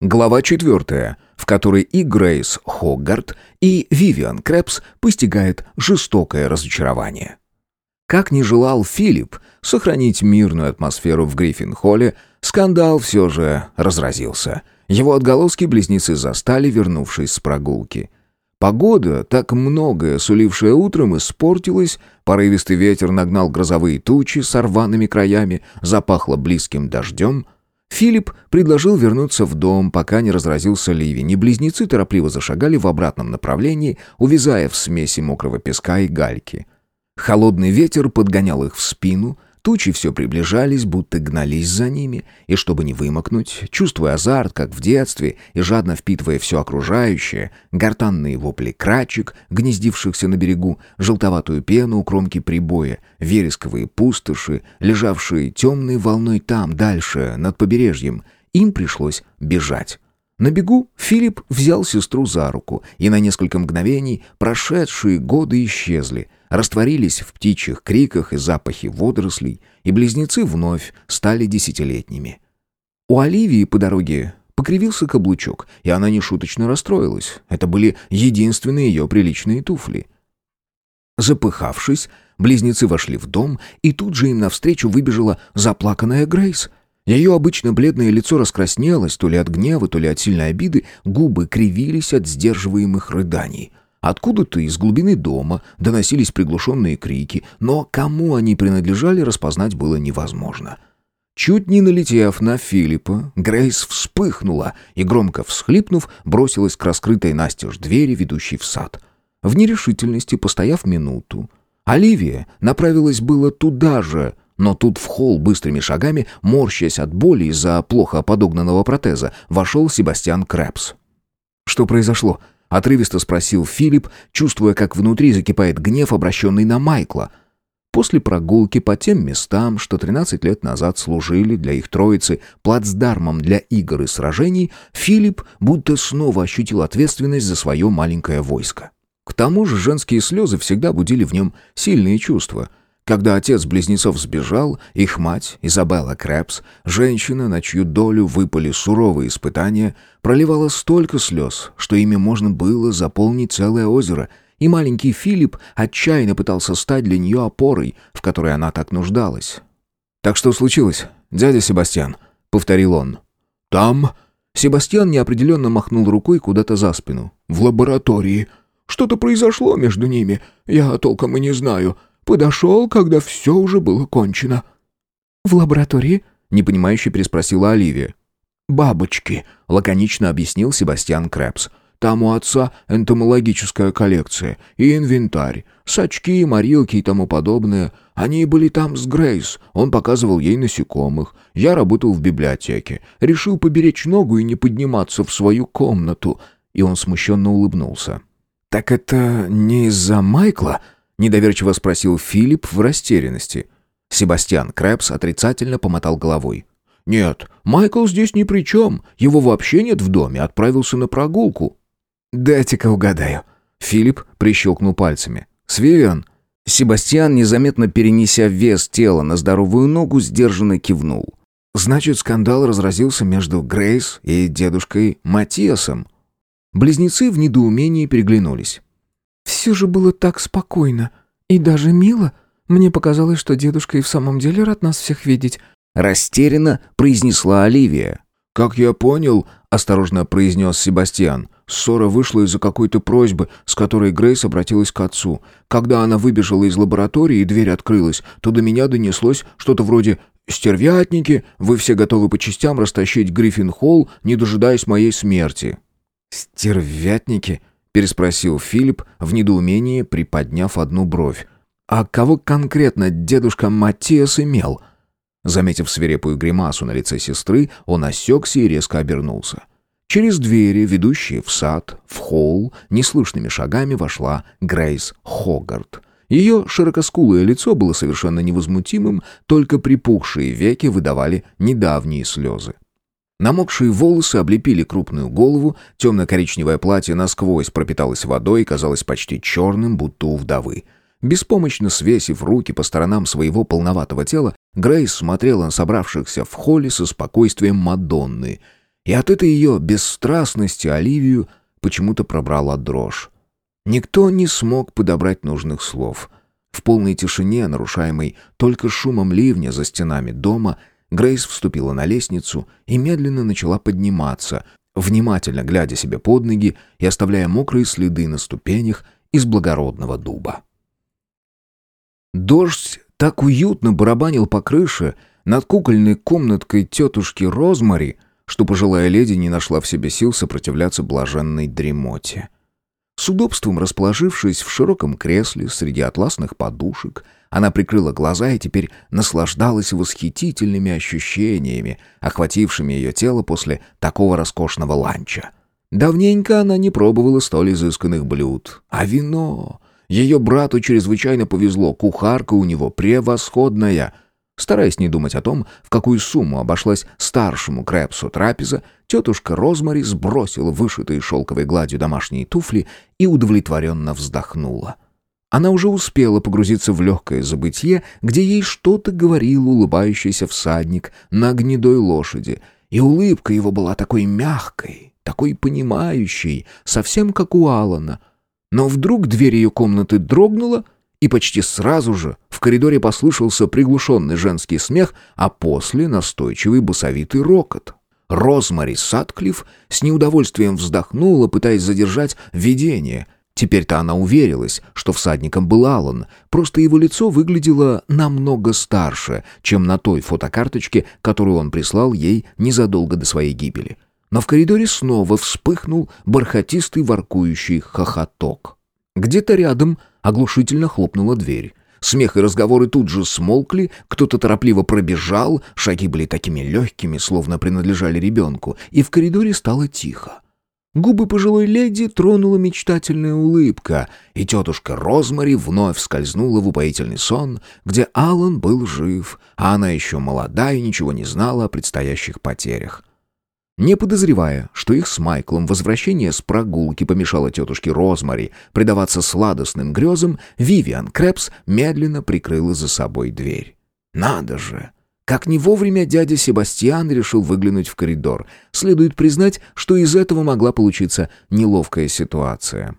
Глава четвертая, в которой и Грейс Хоггарт, и Вивиан Крэпс постигают жестокое разочарование. Как ни желал Филипп сохранить мирную атмосферу в Гриффин-холле, скандал все же разразился. Его отголоски близнецы застали, вернувшись с прогулки. Погода, так многое сулившая утром, испортилась, порывистый ветер нагнал грозовые тучи с рваными краями, запахло близким дождем — Филипп предложил вернуться в дом, пока не разразился ливень, и близнецы торопливо зашагали в обратном направлении, увязая в смеси мокрого песка и гальки. Холодный ветер подгонял их в спину, Тучи все приближались, будто гнались за ними, и чтобы не вымокнуть, чувствуя азарт, как в детстве, и жадно впитывая все окружающее, гортанные вопли крачек, гнездившихся на берегу, желтоватую пену у кромки прибоя, вересковые пустоши, лежавшие темной волной там, дальше, над побережьем, им пришлось бежать. На бегу Филипп взял сестру за руку, и на несколько мгновений прошедшие годы исчезли — растворились в птичьих криках и запахе водорослей, и близнецы вновь стали десятилетними. У Оливии по дороге покривился каблучок, и она нешуточно расстроилась. Это были единственные ее приличные туфли. Запыхавшись, близнецы вошли в дом, и тут же им навстречу выбежала заплаканная Грейс. Ее обычно бледное лицо раскраснелось то ли от гнева, то ли от сильной обиды, губы кривились от сдерживаемых рыданий — Откуда-то из глубины дома доносились приглушенные крики, но кому они принадлежали, распознать было невозможно. Чуть не налетев на Филиппа, Грейс вспыхнула и, громко всхлипнув, бросилась к раскрытой настежь двери, ведущей в сад. В нерешительности, постояв минуту, Оливия направилась было туда же, но тут в холл быстрыми шагами, морщась от боли из-за плохо подогнанного протеза, вошел Себастьян Крэпс. «Что произошло?» — отрывисто спросил Филипп, чувствуя, как внутри закипает гнев, обращенный на Майкла. После прогулки по тем местам, что 13 лет назад служили для их троицы плацдармом для игр и сражений, Филипп будто снова ощутил ответственность за свое маленькое войско. К тому же женские слезы всегда будили в нем сильные чувства — когда отец близнецов сбежал, их мать, Изабелла Крэпс, женщина, на чью долю выпали суровые испытания, проливала столько слез, что ими можно было заполнить целое озеро, и маленький Филипп отчаянно пытался стать для нее опорой, в которой она так нуждалась. «Так что случилось, дядя Себастьян?» — повторил он. «Там...» Себастьян неопределенно махнул рукой куда-то за спину. «В лаборатории. Что-то произошло между ними. Я толком и не знаю. Подошел, когда все уже было кончено». «В лаборатории?» — непонимающе переспросила Оливия. «Бабочки», — лаконично объяснил Себастьян Крэпс. «Там у отца энтомологическая коллекция и инвентарь, сачки, морилки и тому подобное. Они были там с Грейс, он показывал ей насекомых. Я работал в библиотеке, решил поберечь ногу и не подниматься в свою комнату». И он смущенно улыбнулся. «Так это не из-за Майкла?» Недоверчиво спросил Филипп в растерянности. Себастьян Крэпс отрицательно помотал головой. «Нет, Майкл здесь ни при чем. Его вообще нет в доме, отправился на прогулку». «Дайте-ка угадаю». Филипп прищелкнул пальцами. «Свивен?» Себастьян, незаметно перенеся вес тела на здоровую ногу, сдержанно кивнул. «Значит, скандал разразился между Грейс и дедушкой Матиасом». Близнецы в недоумении переглянулись. Все же было так спокойно и даже мило. Мне показалось, что дедушка и в самом деле рад нас всех видеть. Растерянно произнесла Оливия. «Как я понял», — осторожно произнес Себастьян, ссора вышла из-за какой-то просьбы, с которой Грейс обратилась к отцу. Когда она выбежала из лаборатории и дверь открылась, то до меня донеслось что-то вроде «Стервятники, вы все готовы по частям растащить Гриффин-холл, не дожидаясь моей смерти». «Стервятники?» Переспросил Филипп в недоумении, приподняв одну бровь. «А кого конкретно дедушка Матиас имел?» Заметив свирепую гримасу на лице сестры, он осекся и резко обернулся. Через двери, ведущие в сад, в холл, неслышными шагами вошла Грейс Хогарт. Ее широкоскулое лицо было совершенно невозмутимым, только припухшие веки выдавали недавние слезы. Намокшие волосы облепили крупную голову, темно-коричневое платье насквозь пропиталось водой и казалось почти черным, будто у вдовы. Беспомощно свесив руки по сторонам своего полноватого тела, Грейс смотрела на собравшихся в холле со спокойствием Мадонны. И от этой ее бесстрастности Оливию почему-то пробрала дрожь. Никто не смог подобрать нужных слов. В полной тишине, нарушаемой только шумом ливня за стенами дома, Грейс вступила на лестницу и медленно начала подниматься, внимательно глядя себе под ноги и оставляя мокрые следы на ступенях из благородного дуба. Дождь так уютно барабанил по крыше над кукольной комнаткой тетушки Розмари, что пожилая леди не нашла в себе сил сопротивляться блаженной дремоте. С удобством расположившись в широком кресле среди атласных подушек, она прикрыла глаза и теперь наслаждалась восхитительными ощущениями, охватившими ее тело после такого роскошного ланча. Давненько она не пробовала столь изысканных блюд. А вино... Ее брату чрезвычайно повезло, кухарка у него превосходная — Стараясь не думать о том, в какую сумму обошлась старшему Крэпсу трапеза, тетушка Розмари сбросила вышитые шелковой гладью домашние туфли и удовлетворенно вздохнула. Она уже успела погрузиться в легкое забытье, где ей что-то говорил улыбающийся всадник на гнедой лошади, и улыбка его была такой мягкой, такой понимающей, совсем как у Алана. Но вдруг дверь ее комнаты дрогнула — и почти сразу же в коридоре послышался приглушенный женский смех, а после настойчивый басовитый рокот. Розмари Сатклифф с неудовольствием вздохнула, пытаясь задержать видение. Теперь-то она уверилась, что всадником был Аллан, просто его лицо выглядело намного старше, чем на той фотокарточке, которую он прислал ей незадолго до своей гибели. Но в коридоре снова вспыхнул бархатистый воркующий хохоток. Где-то рядом Оглушительно хлопнула дверь. Смех и разговоры тут же смолкли, кто-то торопливо пробежал, шаги были такими легкими, словно принадлежали ребенку, и в коридоре стало тихо. Губы пожилой леди тронула мечтательная улыбка, и тетушка Розмари вновь скользнула в упоительный сон, где Алан был жив, а она еще молода и ничего не знала о предстоящих потерях. Не подозревая, что их с Майклом возвращение с прогулки помешало тетушке Розмари предаваться сладостным грезам, Вивиан Крэпс медленно прикрыла за собой дверь. «Надо же!» Как не вовремя дядя Себастьян решил выглянуть в коридор. Следует признать, что из этого могла получиться неловкая ситуация.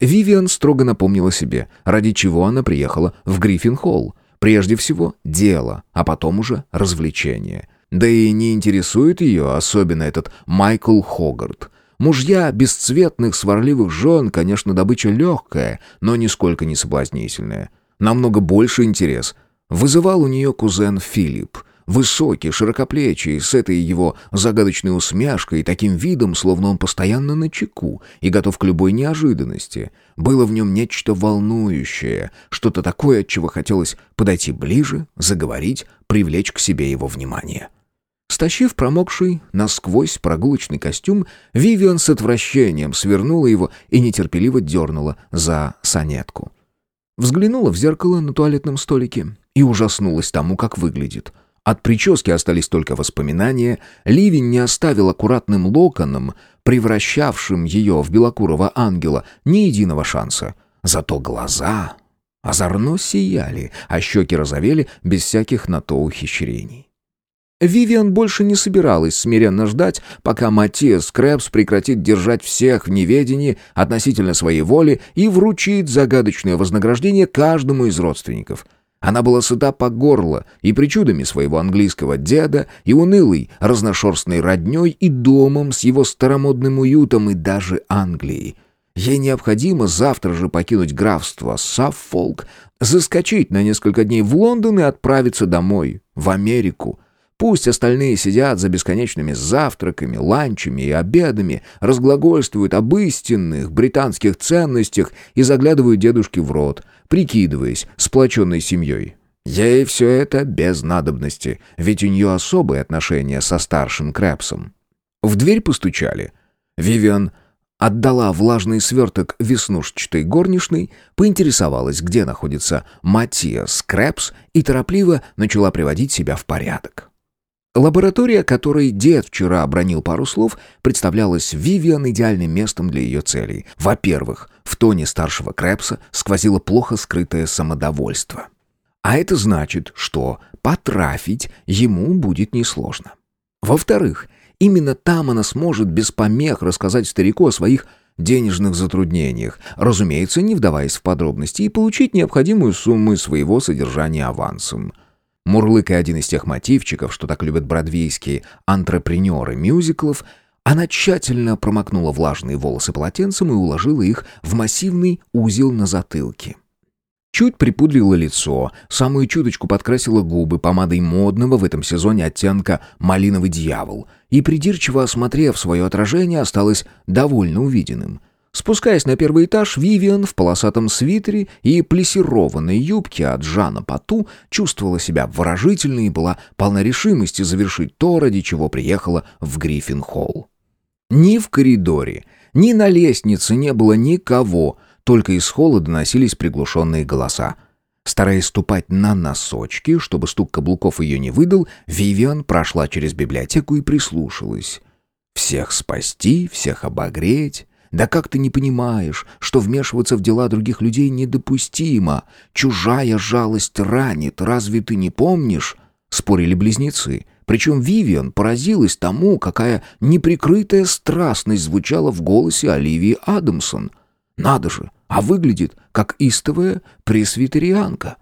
Вивиан строго напомнила себе, ради чего она приехала в Гриффин-холл. Прежде всего, дело, а потом уже развлечение. Да и не интересует ее особенно этот Майкл Хогарт. Мужья бесцветных сварливых жен, конечно, добыча легкая, но нисколько не соблазнительная. Намного больше интерес вызывал у нее кузен Филипп. Высокий, широкоплечий, с этой его загадочной усмешкой и таким видом, словно он постоянно на чеку и готов к любой неожиданности. Было в нем нечто волнующее, что-то такое, от чего хотелось подойти ближе, заговорить, привлечь к себе его внимание. Стащив промокший насквозь прогулочный костюм, Вивиан с отвращением свернула его и нетерпеливо дернула за санетку. Взглянула в зеркало на туалетном столике и ужаснулась тому, как выглядит. От прически остались только воспоминания, ливень не оставил аккуратным локоном, превращавшим ее в белокурого ангела, ни единого шанса. Зато глаза озорно сияли, а щеки розовели без всяких на то ухищрений. Вивиан больше не собиралась смиренно ждать, пока Матиас Крэпс прекратит держать всех в неведении относительно своей воли и вручит загадочное вознаграждение каждому из родственников. Она была сыта по горло и причудами своего английского деда, и унылой, разношерстной родней, и домом с его старомодным уютом, и даже Англией. Ей необходимо завтра же покинуть графство Саффолк, заскочить на несколько дней в Лондон и отправиться домой, в Америку, Пусть остальные сидят за бесконечными завтраками, ланчами и обедами, разглагольствуют об истинных британских ценностях и заглядывают дедушке в рот, прикидываясь сплоченной семьей. Ей все это без надобности, ведь у нее особые отношения со старшим Крэпсом. В дверь постучали. Вивиан отдала влажный сверток веснушчатой горничной, поинтересовалась, где находится Матиас Крэпс и торопливо начала приводить себя в порядок. Лаборатория, которой дед вчера обронил пару слов, представлялась Вивиан идеальным местом для ее целей. Во-первых, в тоне старшего Крэпса сквозило плохо скрытое самодовольство. А это значит, что потрафить ему будет несложно. Во-вторых, Именно там она сможет без помех рассказать старику о своих денежных затруднениях, разумеется, не вдаваясь в подробности, и получить необходимую сумму своего содержания авансом. Мурлыкая один из тех мотивчиков, что так любят бродвейские антрепренеры мюзиклов, она тщательно промокнула влажные волосы полотенцем и уложила их в массивный узел на затылке. Чуть припудрила лицо, самую чуточку подкрасила губы помадой модного в этом сезоне оттенка «малиновый дьявол» и, придирчиво осмотрев свое отражение, осталась довольно увиденным. Спускаясь на первый этаж, Вивиан в полосатом свитере и плессированной юбке от Жана Пату чувствовала себя выражительной и была полна решимости завершить то, ради чего приехала в Гриффин-холл. Ни в коридоре, ни на лестнице не было никого, только из холла доносились приглушенные голоса. Стараясь ступать на носочки, чтобы стук каблуков ее не выдал, Вивиан прошла через библиотеку и прислушалась. «Всех спасти, всех обогреть...» Да как ты не понимаешь, что вмешиваться в дела других людей недопустимо? Чужая жалость ранит, разве ты не помнишь?» Спорили близнецы. Причем Вивиан поразилась тому, какая неприкрытая страстность звучала в голосе Оливии Адамсон. «Надо же, а выглядит, как истовая пресвитерианка.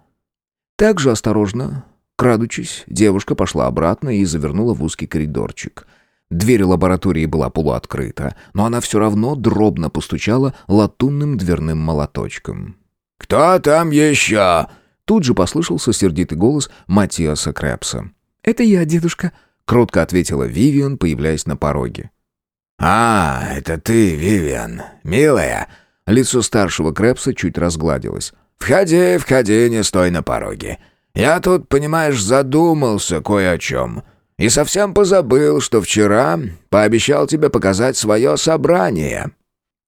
Так же осторожно, крадучись, девушка пошла обратно и завернула в узкий коридорчик. Дверь лаборатории была полуоткрыта, но она все равно дробно постучала латунным дверным молоточком. «Кто там еще?» Тут же послышался сердитый голос Матиаса Крэпса. «Это я, дедушка», — кротко ответила Вивиан, появляясь на пороге. «А, это ты, Вивиан, милая!» Лицо старшего Крэпса чуть разгладилось. «Входи, входи, не стой на пороге. Я тут, понимаешь, задумался кое о чем. И совсем позабыл, что вчера пообещал тебе показать свое собрание».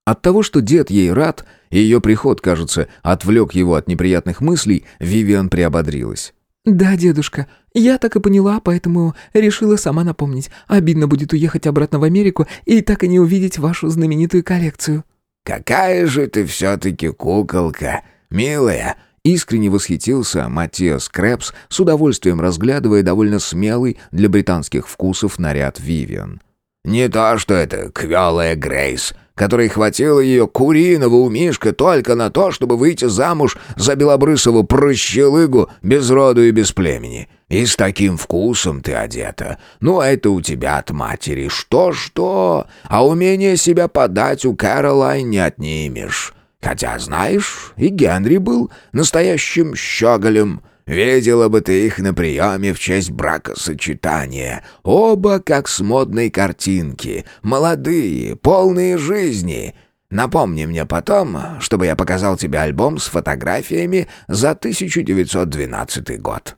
От того, что дед ей рад, и ее приход, кажется, отвлек его от неприятных мыслей, Вивиан приободрилась. «Да, дедушка, я так и поняла, поэтому решила сама напомнить. Обидно будет уехать обратно в Америку и так и не увидеть вашу знаменитую коллекцию». «Какая же ты все-таки куколка, милая!» Искренне восхитился Матиас Крэпс, с удовольствием разглядывая довольно смелый для британских вкусов наряд Вивиан. «Не то что это квелая Грейс, которой хватило ее куриного умишка только на то, чтобы выйти замуж за белобрысого прощелыгу без роду и без племени. И с таким вкусом ты одета. Ну, это у тебя от матери. Что-что? А умение себя подать у Кэролайн не отнимешь. Хотя, знаешь, и Генри был настоящим щеголем. Видела бы ты их на приеме в честь бракосочетания. Оба как с модной картинки. Молодые, полные жизни. Напомни мне потом, чтобы я показал тебе альбом с фотографиями за 1912 год».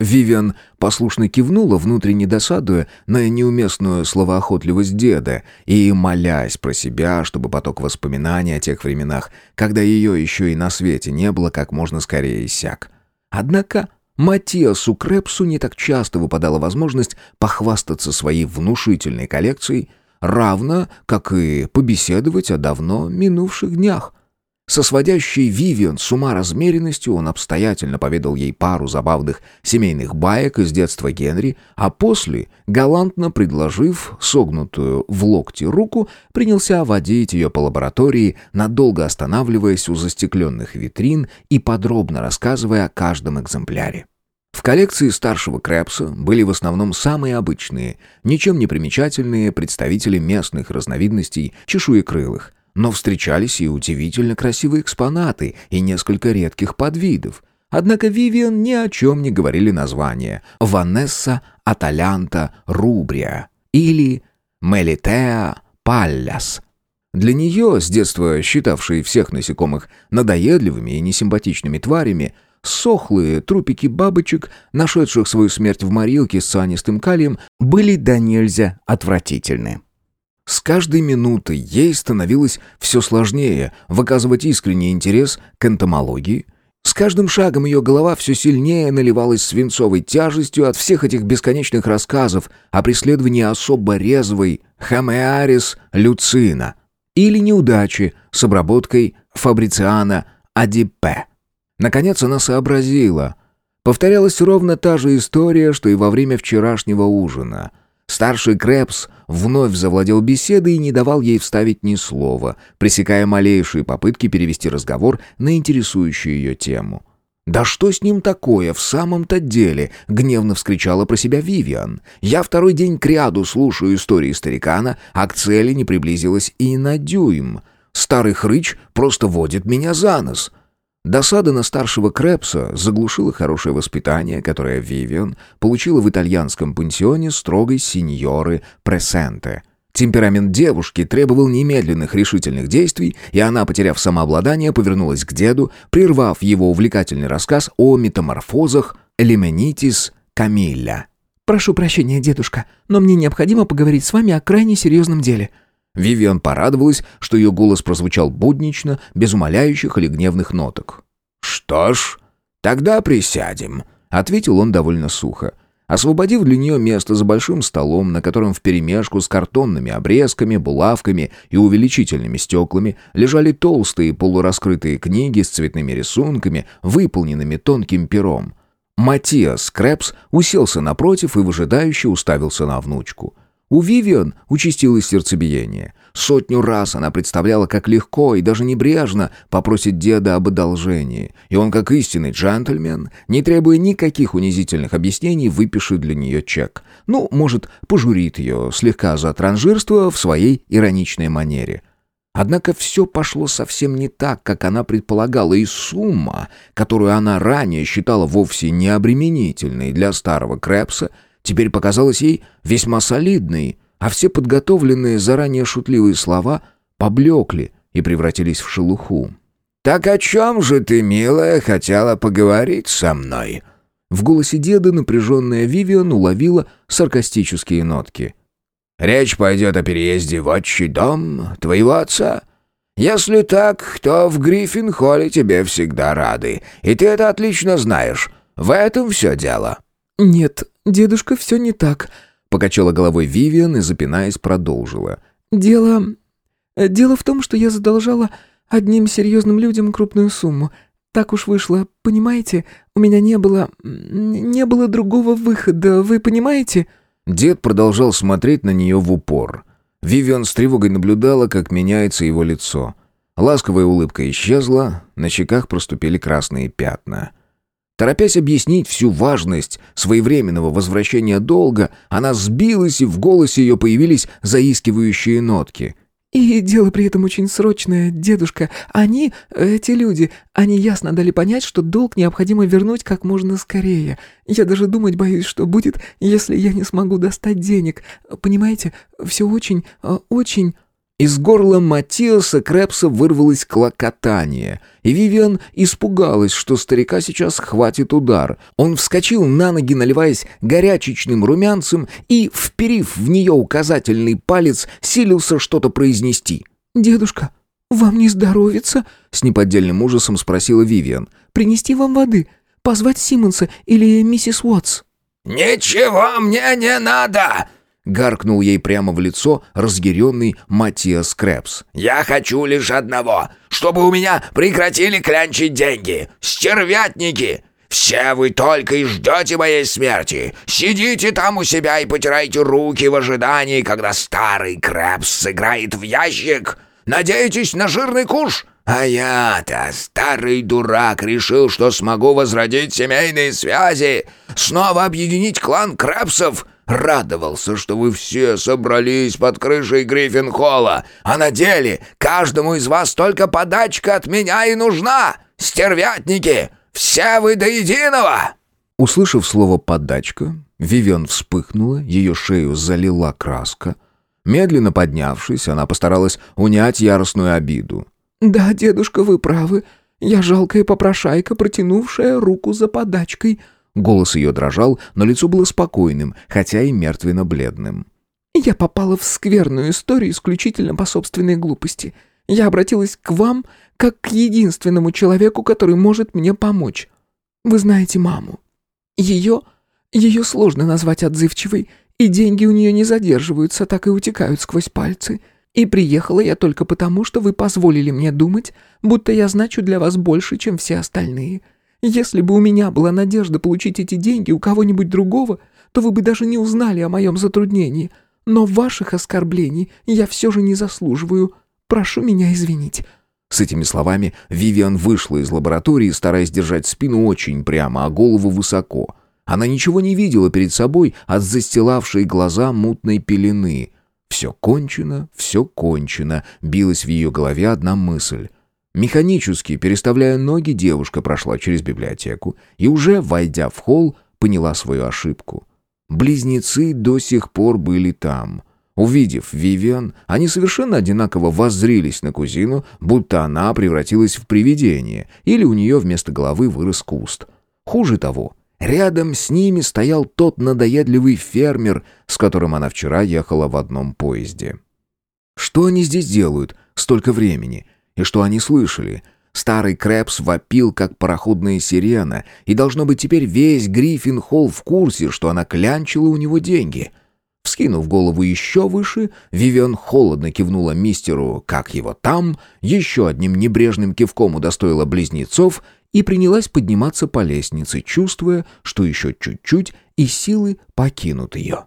Вивиан послушно кивнула, внутренне досадуя на неуместную словоохотливость деда и молясь про себя, чтобы поток воспоминаний о тех временах, когда ее еще и на свете не было, как можно скорее иссяк. Однако Матиасу Крепсу не так часто выпадала возможность похвастаться своей внушительной коллекцией, равно как и побеседовать о давно минувших днях — со сводящей Вивиан с ума размеренностью он обстоятельно поведал ей пару забавных семейных баек из детства Генри, а после, галантно предложив согнутую в локте руку, принялся водить ее по лаборатории, надолго останавливаясь у застекленных витрин и подробно рассказывая о каждом экземпляре. В коллекции старшего Крэпса были в основном самые обычные, ничем не примечательные представители местных разновидностей чешуекрылых, но встречались и удивительно красивые экспонаты, и несколько редких подвидов. Однако Вивиан ни о чем не говорили названия. Ванесса Аталянта Рубрия или Мелитеа Палляс. Для нее, с детства считавшей всех насекомых надоедливыми и несимпатичными тварями, сохлые трупики бабочек, нашедших свою смерть в морилке с цианистым калием, были до нельзя отвратительны. С каждой минутой ей становилось все сложнее выказывать искренний интерес к энтомологии. С каждым шагом ее голова все сильнее наливалась свинцовой тяжестью от всех этих бесконечных рассказов о преследовании особо резвой Хамеарис люцина или неудачи с обработкой фабрициана адипе. Наконец она сообразила. Повторялась ровно та же история, что и во время вчерашнего ужина — Старший Крэпс вновь завладел беседой и не давал ей вставить ни слова, пресекая малейшие попытки перевести разговор на интересующую ее тему. «Да что с ним такое в самом-то деле?» — гневно вскричала про себя Вивиан. «Я второй день кряду слушаю истории старикана, а к цели не приблизилась и на дюйм. Старый хрыч просто водит меня за нос». Досада на старшего Крэпса заглушила хорошее воспитание, которое Вивиан получила в итальянском пансионе строгой сеньоры Пресенте — Темперамент девушки требовал немедленных решительных действий, и она, потеряв самообладание, повернулась к деду, прервав его увлекательный рассказ о метаморфозах Элеменитис Камилля. «Прошу прощения, дедушка, но мне необходимо поговорить с вами о крайне серьезном деле». Вивиан порадовалась, что ее голос прозвучал буднично, без умоляющих или гневных ноток. «Что ж, тогда присядем», — ответил он довольно сухо освободив для нее место за большим столом, на котором вперемешку с картонными обрезками, булавками и увеличительными стеклами лежали толстые полураскрытые книги с цветными рисунками, выполненными тонким пером. Матиас Крэпс уселся напротив и выжидающе уставился на внучку. У Вивиан участилось сердцебиение. Сотню раз она представляла, как легко и даже небрежно попросит деда об одолжении, и он, как истинный джентльмен, не требуя никаких унизительных объяснений, выпишет для нее чек. Ну, может, пожурит ее слегка за транжирство в своей ироничной манере. Однако все пошло совсем не так, как она предполагала, и сумма, которую она ранее считала вовсе не обременительной для старого Крэпса, теперь показалась ей весьма солидной, а все подготовленные заранее шутливые слова поблекли и превратились в шелуху. «Так о чем же ты, милая, хотела поговорить со мной?» В голосе деда напряженная Вивиан уловила саркастические нотки. «Речь пойдет о переезде в отчий дом твоего отца. Если так, то в Гриффин-холле тебе всегда рады, и ты это отлично знаешь. В этом все дело». «Нет, дедушка, все не так», Покачала головой Вивиан и, запинаясь, продолжила. «Дело... Дело в том, что я задолжала одним серьезным людям крупную сумму. Так уж вышло, понимаете? У меня не было... не было другого выхода, вы понимаете?» Дед продолжал смотреть на нее в упор. Вивиан с тревогой наблюдала, как меняется его лицо. Ласковая улыбка исчезла, на щеках проступили красные пятна. Торопясь объяснить всю важность своевременного возвращения долга, она сбилась, и в голосе ее появились заискивающие нотки. «И дело при этом очень срочное, дедушка. Они, эти люди, они ясно дали понять, что долг необходимо вернуть как можно скорее. Я даже думать боюсь, что будет, если я не смогу достать денег. Понимаете, все очень, очень...» Из горла Матиаса Крэпса вырвалось клокотание, и Вивиан испугалась, что старика сейчас хватит удар. Он вскочил на ноги, наливаясь горячечным румянцем, и, вперив в нее указательный палец, силился что-то произнести. «Дедушка, вам не здоровится?» — с неподдельным ужасом спросила Вивиан. «Принести вам воды? Позвать Симмонса или миссис Уотс?» «Ничего мне не надо!» Гаркнул ей прямо в лицо разъяренный Матиас Крэпс. «Я хочу лишь одного, чтобы у меня прекратили клянчить деньги. Стервятники! Все вы только и ждете моей смерти. Сидите там у себя и потирайте руки в ожидании, когда старый Крэпс сыграет в ящик. Надеетесь на жирный куш?» А я-то, старый дурак, решил, что смогу возродить семейные связи, снова объединить клан Крэпсов Радовался, что вы все собрались под крышей Гриффин-холла, а на деле каждому из вас только подачка от меня и нужна! Стервятники! Все вы до единого!» Услышав слово «подачка», Вивен вспыхнула, ее шею залила краска. Медленно поднявшись, она постаралась унять яростную обиду. «Да, дедушка, вы правы. Я жалкая попрошайка, протянувшая руку за подачкой», Голос ее дрожал, но лицо было спокойным, хотя и мертвенно-бледным. «Я попала в скверную историю исключительно по собственной глупости. Я обратилась к вам как к единственному человеку, который может мне помочь. Вы знаете маму. Ее... ее сложно назвать отзывчивой, и деньги у нее не задерживаются, так и утекают сквозь пальцы. И приехала я только потому, что вы позволили мне думать, будто я значу для вас больше, чем все остальные». Если бы у меня была надежда получить эти деньги у кого-нибудь другого, то вы бы даже не узнали о моем затруднении. Но ваших оскорблений я все же не заслуживаю. Прошу меня извинить». С этими словами Вивиан вышла из лаборатории, стараясь держать спину очень прямо, а голову высоко. Она ничего не видела перед собой от застилавшей глаза мутной пелены. «Все кончено, все кончено», — билась в ее голове одна мысль. Механически, переставляя ноги, девушка прошла через библиотеку и уже, войдя в холл, поняла свою ошибку. Близнецы до сих пор были там. Увидев Вивиан, они совершенно одинаково воззрились на кузину, будто она превратилась в привидение, или у нее вместо головы вырос куст. Хуже того, рядом с ними стоял тот надоедливый фермер, с которым она вчера ехала в одном поезде. Что они здесь делают столько времени? И что они слышали? Старый Крэпс вопил, как пароходная сирена, и, должно быть, теперь весь Гриффин-Холл в курсе, что она клянчила у него деньги. Вскинув голову еще выше, Вивиан холодно кивнула мистеру «как его там», еще одним небрежным кивком удостоила близнецов и принялась подниматься по лестнице, чувствуя, что еще чуть-чуть и силы покинут ее.